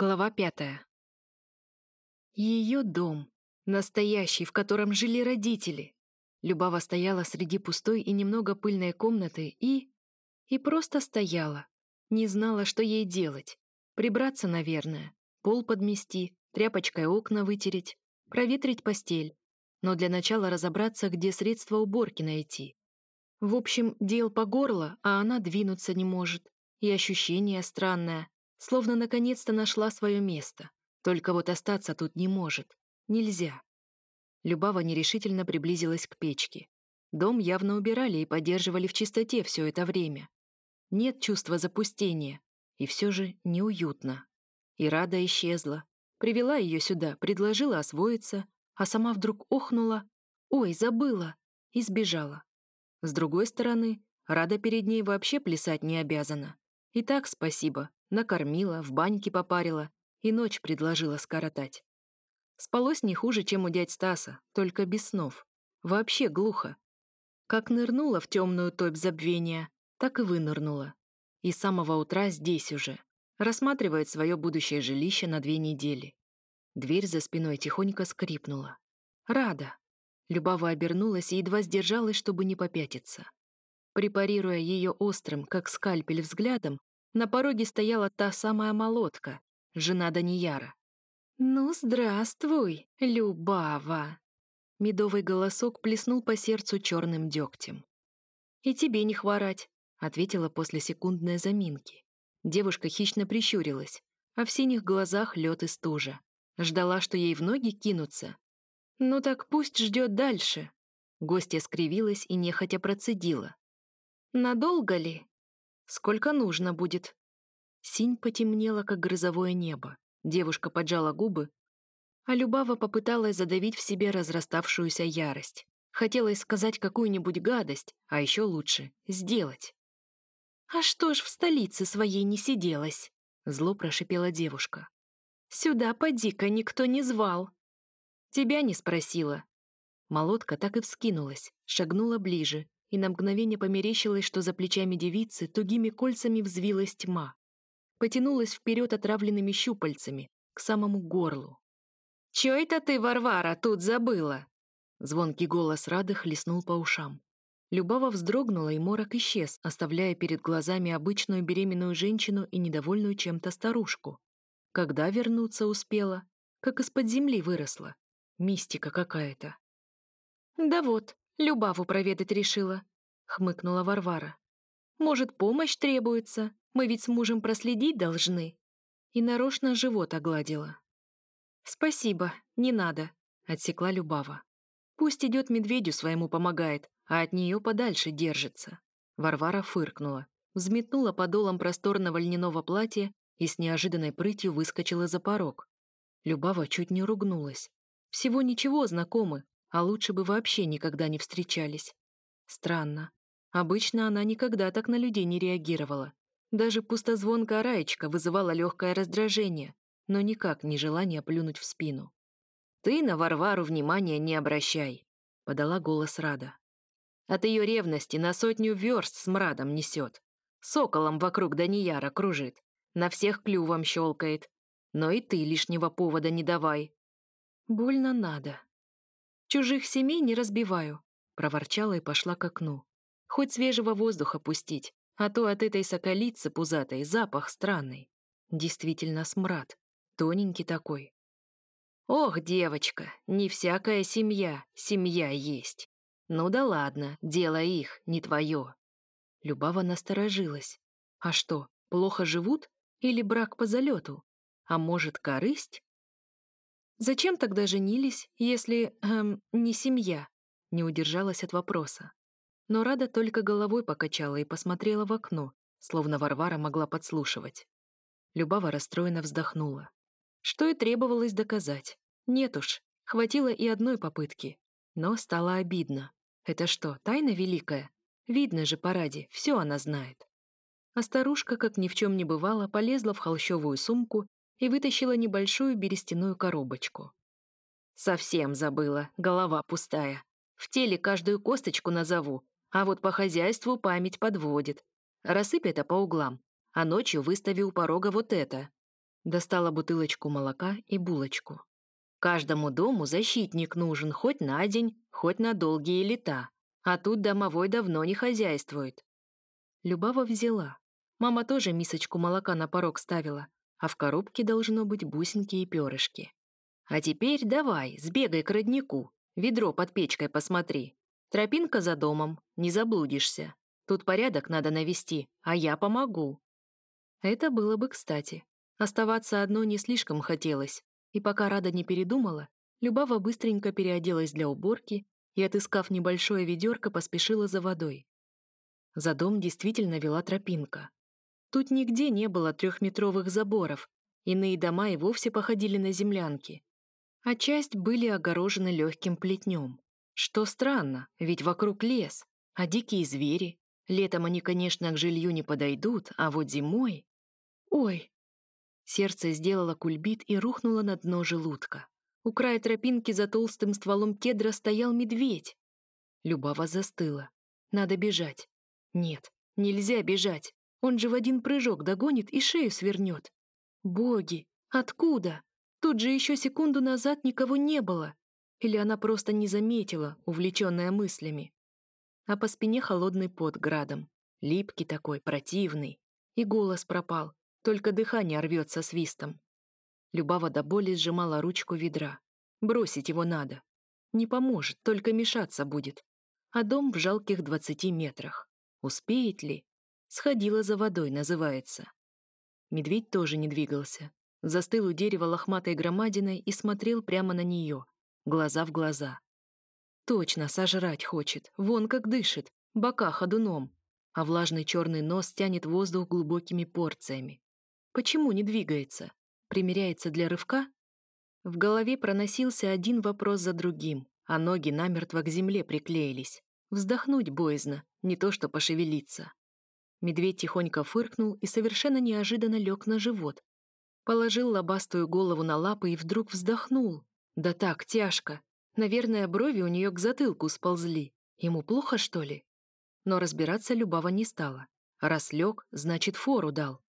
Глава пятая. Ее дом. Настоящий, в котором жили родители. Любава стояла среди пустой и немного пыльной комнаты и... И просто стояла. Не знала, что ей делать. Прибраться, наверное. Пол подмести, тряпочкой окна вытереть, проветрить постель. Но для начала разобраться, где средства уборки найти. В общем, дел по горло, а она двинуться не может. И ощущение странное, Словно наконец-то нашла свое место. Только вот остаться тут не может. Нельзя. Любава нерешительно приблизилась к печке. Дом явно убирали и поддерживали в чистоте все это время. Нет чувства запустения. И все же неуютно. И Рада исчезла. Привела ее сюда, предложила освоиться, а сама вдруг охнула. «Ой, забыла!» и сбежала. С другой стороны, Рада перед ней вообще плясать не обязана. И так спасибо, накормила, в баньке попарила и ночь предложила скоротать. Спалось не хуже, чем у дядь Стаса, только без снов. Вообще глухо. Как нырнула в темную топь забвения, так и вынырнула. И с самого утра здесь уже. Рассматривает свое будущее жилище на две недели. Дверь за спиной тихонько скрипнула. Рада. Любава обернулась и едва сдержалась, чтобы не попятиться. Препарируя ее острым, как скальпель, взглядом, на пороге стояла та самая молотка, жена Данияра. «Ну, здравствуй, Любава!» Медовый голосок плеснул по сердцу черным дегтем. «И тебе не хворать», — ответила после секундной заминки. Девушка хищно прищурилась, а в синих глазах лед и стужа. Ждала, что ей в ноги кинутся. «Ну так пусть ждет дальше». Гостья скривилась и нехотя процедила. «Надолго ли?» Сколько нужно будет?» Синь потемнела, как грозовое небо. Девушка поджала губы, а Любава попыталась задавить в себе разраставшуюся ярость. Хотелось сказать какую-нибудь гадость, а еще лучше — сделать. «А что ж в столице своей не сиделась?» — зло прошипела девушка. «Сюда поди-ка никто не звал». «Тебя не спросила». Молотка так и вскинулась, шагнула ближе, и на мгновение померещилось, что за плечами девицы тугими кольцами взвилась тьма. Потянулась вперед отравленными щупальцами, к самому горлу. «Чё это ты, Варвара, тут забыла?» Звонкий голос Рады хлестнул по ушам. Любава вздрогнула, и морок исчез, оставляя перед глазами обычную беременную женщину и недовольную чем-то старушку. Когда вернуться успела? Как из-под земли выросла. Мистика какая-то. «Да вот, Любаву проведать решила», — хмыкнула Варвара. «Может, помощь требуется? Мы ведь с мужем проследить должны». И нарочно живот огладила. «Спасибо, не надо», — отсекла Любава. «Пусть идет медведю своему помогает, а от нее подальше держится». Варвара фыркнула, взметнула подолом просторного льняного платья и с неожиданной прытью выскочила за порог. Любава чуть не ругнулась. Всего ничего знакомы, а лучше бы вообще никогда не встречались. Странно. Обычно она никогда так на людей не реагировала. Даже пустозвонка Раечка вызывала легкое раздражение, но никак не желание плюнуть в спину. «Ты на Варвару внимания не обращай», — подала голос Рада. «От ее ревности на сотню верст с мрадом несет. Соколом вокруг Данияра кружит, на всех клювом щелкает. Но и ты лишнего повода не давай». «Больно надо», Чужих семей не разбиваю», — проворчала и пошла к окну. «Хоть свежего воздуха пустить, а то от этой соколицы пузатой запах странный. Действительно смрад, тоненький такой». «Ох, девочка, не всякая семья, семья есть. Ну да ладно, дело их, не твое». Любава насторожилась. «А что, плохо живут? Или брак по залету? А может, корысть? Зачем тогда женились, если, эм, не семья? Не удержалась от вопроса. Но Рада только головой покачала и посмотрела в окно, словно Варвара могла подслушивать. Любава расстроенно вздохнула. Что и требовалось доказать. Нет уж, хватило и одной попытки. Но стало обидно. Это что, тайна великая? Видно же по Раде, все она знает. А старушка, как ни в чем не бывало, полезла в холщовую сумку и вытащила небольшую берестяную коробочку. Совсем забыла, голова пустая. В теле каждую косточку назову, а вот по хозяйству память подводит. Рассыпь это по углам, а ночью выстави у порога вот это. Достала бутылочку молока и булочку. Каждому дому защитник нужен хоть на день, хоть на долгие лета. А тут домовой давно не хозяйствует. Любава взяла. Мама тоже мисочку молока на порог ставила, а в коробке должно быть бусинки и перышки. А теперь давай, сбегай к роднику, ведро под печкой посмотри. Тропинка за домом, не заблудишься. Тут порядок надо навести, а я помогу. Это было бы кстати. Оставаться одно не слишком хотелось, и пока Рада не передумала, Любава быстренько переоделась для уборки и, отыскав небольшое ведерко, поспешила за водой. За дом действительно вела тропинка. Тут нигде не было трехметровых заборов, иные дома и вовсе походили на землянки. А часть были огорожены легким плетнем. Что странно, ведь вокруг лес, а дикие звери. Летом они, конечно, к жилью не подойдут, а вот зимой... Ой, Сердце сделало кульбит и рухнуло на дно желудка. У края тропинки за толстым стволом кедра стоял медведь. Любава застыла. Надо бежать. Нет, нельзя бежать. Он же в один прыжок догонит и шею свернет. Боги, откуда? Тут же еще секунду назад никого не было. Или она просто не заметила, увлеченная мыслями. А по спине холодный пот градом. Липкий такой, противный. И голос пропал. Только дыхание рвется свистом. Любава до боли сжимала ручку ведра. Бросить его надо. Не поможет, только мешаться будет. А дом в жалких двадцати метрах. Успеет ли? Сходила за водой, называется. Медведь тоже не двигался. Застыл у дерева лохматой громадиной и смотрел прямо на нее, глаза в глаза. Точно сожрать хочет, вон как дышит, бока ходуном, а влажный черный нос тянет воздух глубокими порциями. Почему не двигается? Примеряется для рывка? В голове проносился один вопрос за другим, а ноги намертво к земле приклеились. Вздохнуть боязно, не то что пошевелиться. Медведь тихонько фыркнул и совершенно неожиданно лег на живот. Положил лобастую голову на лапы и вдруг вздохнул. Да так, тяжко. Наверное, брови у нее к затылку сползли. Ему плохо, что ли? Но разбираться Любава не стала. Раз лег, значит, фору дал.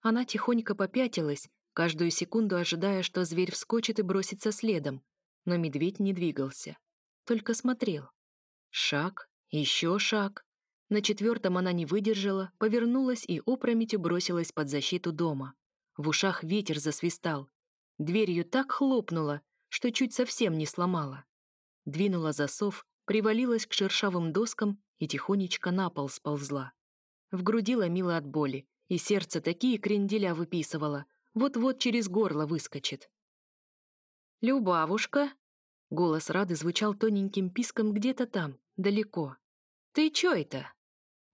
Она тихонько попятилась, каждую секунду ожидая, что зверь вскочит и бросится следом. Но медведь не двигался, только смотрел. Шаг, еще шаг. На четвертом она не выдержала, повернулась и опрометью бросилась под защиту дома. В ушах ветер засвистал. Дверью так хлопнула, что чуть совсем не сломала. Двинула засов, привалилась к шершавым доскам и тихонечко на пол сползла. В груди ломила от боли, и сердце такие кренделя выписывало, вот-вот через горло выскочит. «Любавушка!» — голос Рады звучал тоненьким писком где-то там, далеко. «Ты чё это?»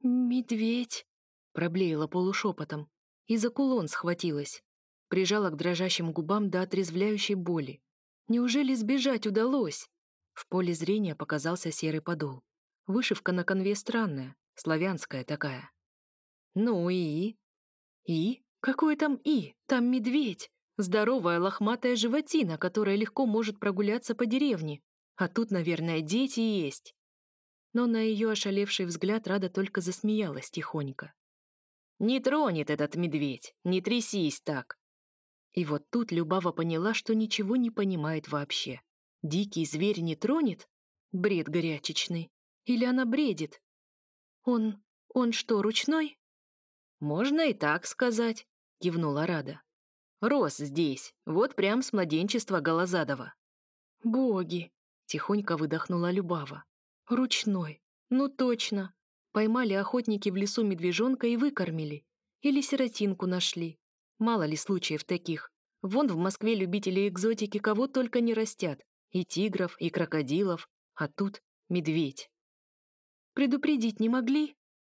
«Медведь!» — проблеяла полушепотом. И за кулон схватилась. Прижала к дрожащим губам до отрезвляющей боли. Неужели сбежать удалось? В поле зрения показался серый подол. Вышивка на конве странная, славянская такая. «Ну и?» И? Какое там и? Там медведь. Здоровая лохматая животина, которая легко может прогуляться по деревне. А тут, наверное, дети есть. Но на ее ошалевший взгляд Рада только засмеялась тихонько. «Не тронет этот медведь, не трясись так!» И вот тут Любава поняла, что ничего не понимает вообще. Дикий зверь не тронет? Бред горячечный. Или она бредит? Он... он что, ручной? «Можно и так сказать», — кивнула Рада. «Рос здесь, вот прям с младенчества Голозадова». «Боги!» — тихонько выдохнула Любава. «Ручной. Ну точно. Поймали охотники в лесу медвежонка и выкормили. Или сиротинку нашли. Мало ли случаев таких. Вон в Москве любители экзотики кого только не растят. И тигров, и крокодилов. А тут медведь. «Предупредить не могли?»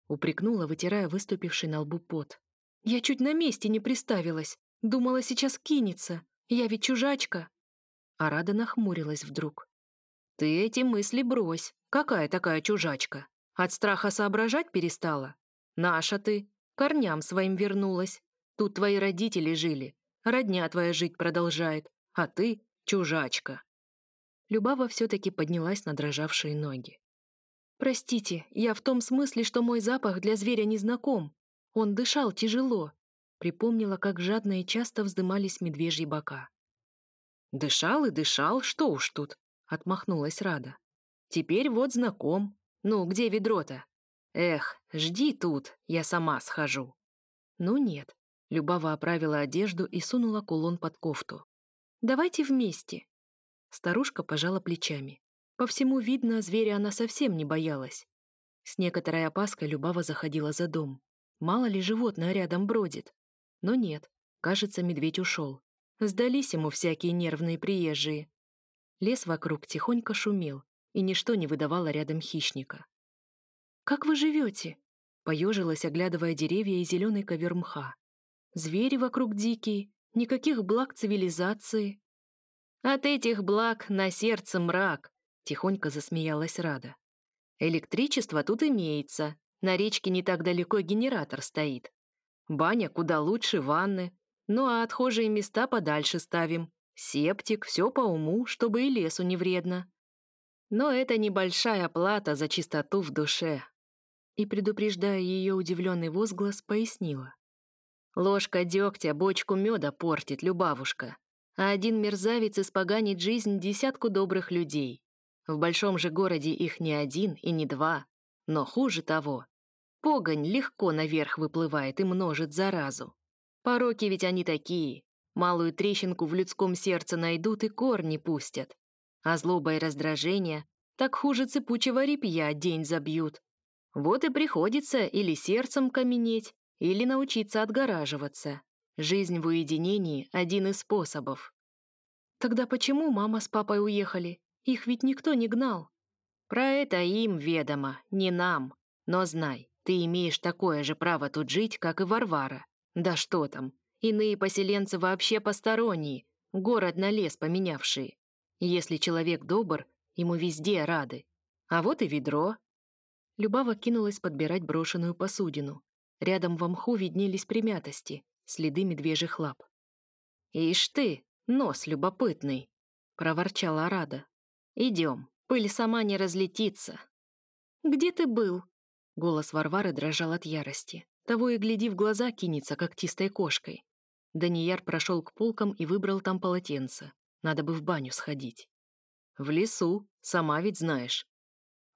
упрекнула, вытирая выступивший на лбу пот. «Я чуть на месте не приставилась. Думала, сейчас кинется. Я ведь чужачка». А Рада нахмурилась вдруг. «Ты эти мысли брось. Какая такая чужачка? От страха соображать перестала? Наша ты. Корням своим вернулась. Тут твои родители жили. Родня твоя жить продолжает. А ты — чужачка». Любава все-таки поднялась на дрожавшие ноги. «Простите, я в том смысле, что мой запах для зверя не знаком. Он дышал тяжело. Припомнила, как жадно и часто вздымались медвежьи бока. «Дышал и дышал, что уж тут!» — отмахнулась Рада. «Теперь вот знаком. Ну, где ведро-то? Эх, жди тут, я сама схожу». Ну нет. Любава оправила одежду и сунула кулон под кофту. «Давайте вместе». Старушка пожала плечами. По всему видно, зверя она совсем не боялась. С некоторой опаской Любава заходила за дом. Мало ли животное рядом бродит. Но нет, кажется, медведь ушел. Сдались ему всякие нервные приезжие. Лес вокруг тихонько шумел, и ничто не выдавало рядом хищника. «Как вы живете?» — поежилась, оглядывая деревья и зеленый ковер мха. «Звери вокруг дикие, никаких благ цивилизации». «От этих благ на сердце мрак», — тихонько засмеялась Рада. «Электричество тут имеется, на речке не так далеко генератор стоит. Баня куда лучше ванны, ну а отхожие места подальше ставим. Септик, все по уму, чтобы и лесу не вредно. Но это небольшая плата за чистоту в душе. И, предупреждая ее удивленный возглас, пояснила. Ложка дегтя бочку меда портит, любавушка. А один мерзавец испоганит жизнь десятку добрых людей. В большом же городе их не один и не два. Но хуже того, погонь легко наверх выплывает и множит заразу. Пороки ведь они такие. Малую трещинку в людском сердце найдут и корни пустят. А злоба и раздражение так хуже цепучего репья день забьют. Вот и приходится или сердцем каменеть, или научиться отгораживаться. Жизнь в уединении — один из способов. Тогда почему мама с папой уехали? Их ведь никто не гнал. Про это им ведомо, не нам. Но знай, ты имеешь такое же право тут жить, как и Варвара. Да что там, иные поселенцы вообще посторонние, город на лес поменявшие. Если человек добр, ему везде рады. А вот и ведро. Любава кинулась подбирать брошенную посудину. Рядом в мху виднелись примятости, следы медвежьих лап. «Ишь ты, нос любопытный!» — проворчала Рада. «Идем, пыль сама не разлетится». «Где ты был?» Голос Варвары дрожал от ярости. Того и гляди, в глаза кинется когтистой кошкой. Данияр прошел к полкам и выбрал там полотенце. Надо бы в баню сходить. В лесу, сама ведь знаешь.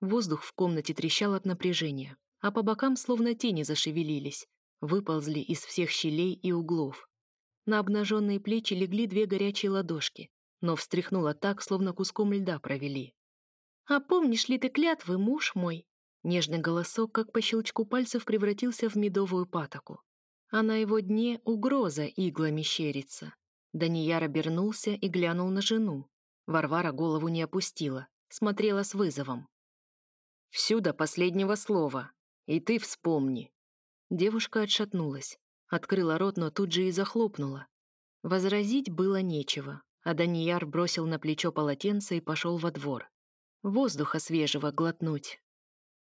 Воздух в комнате трещал от напряжения, а по бокам словно тени зашевелились, выползли из всех щелей и углов. На обнаженные плечи легли две горячие ладошки, но встряхнуло так, словно куском льда провели. «А помнишь ли ты клятвы, муж мой?» Нежный голосок, как по щелчку пальцев, превратился в медовую патоку. А на его дне угроза иглами щерится. Данияр обернулся и глянул на жену. Варвара голову не опустила, смотрела с вызовом. «Всю до последнего слова. И ты вспомни». Девушка отшатнулась, открыла рот, но тут же и захлопнула. Возразить было нечего, а Данияр бросил на плечо полотенце и пошел во двор. Воздуха свежего глотнуть,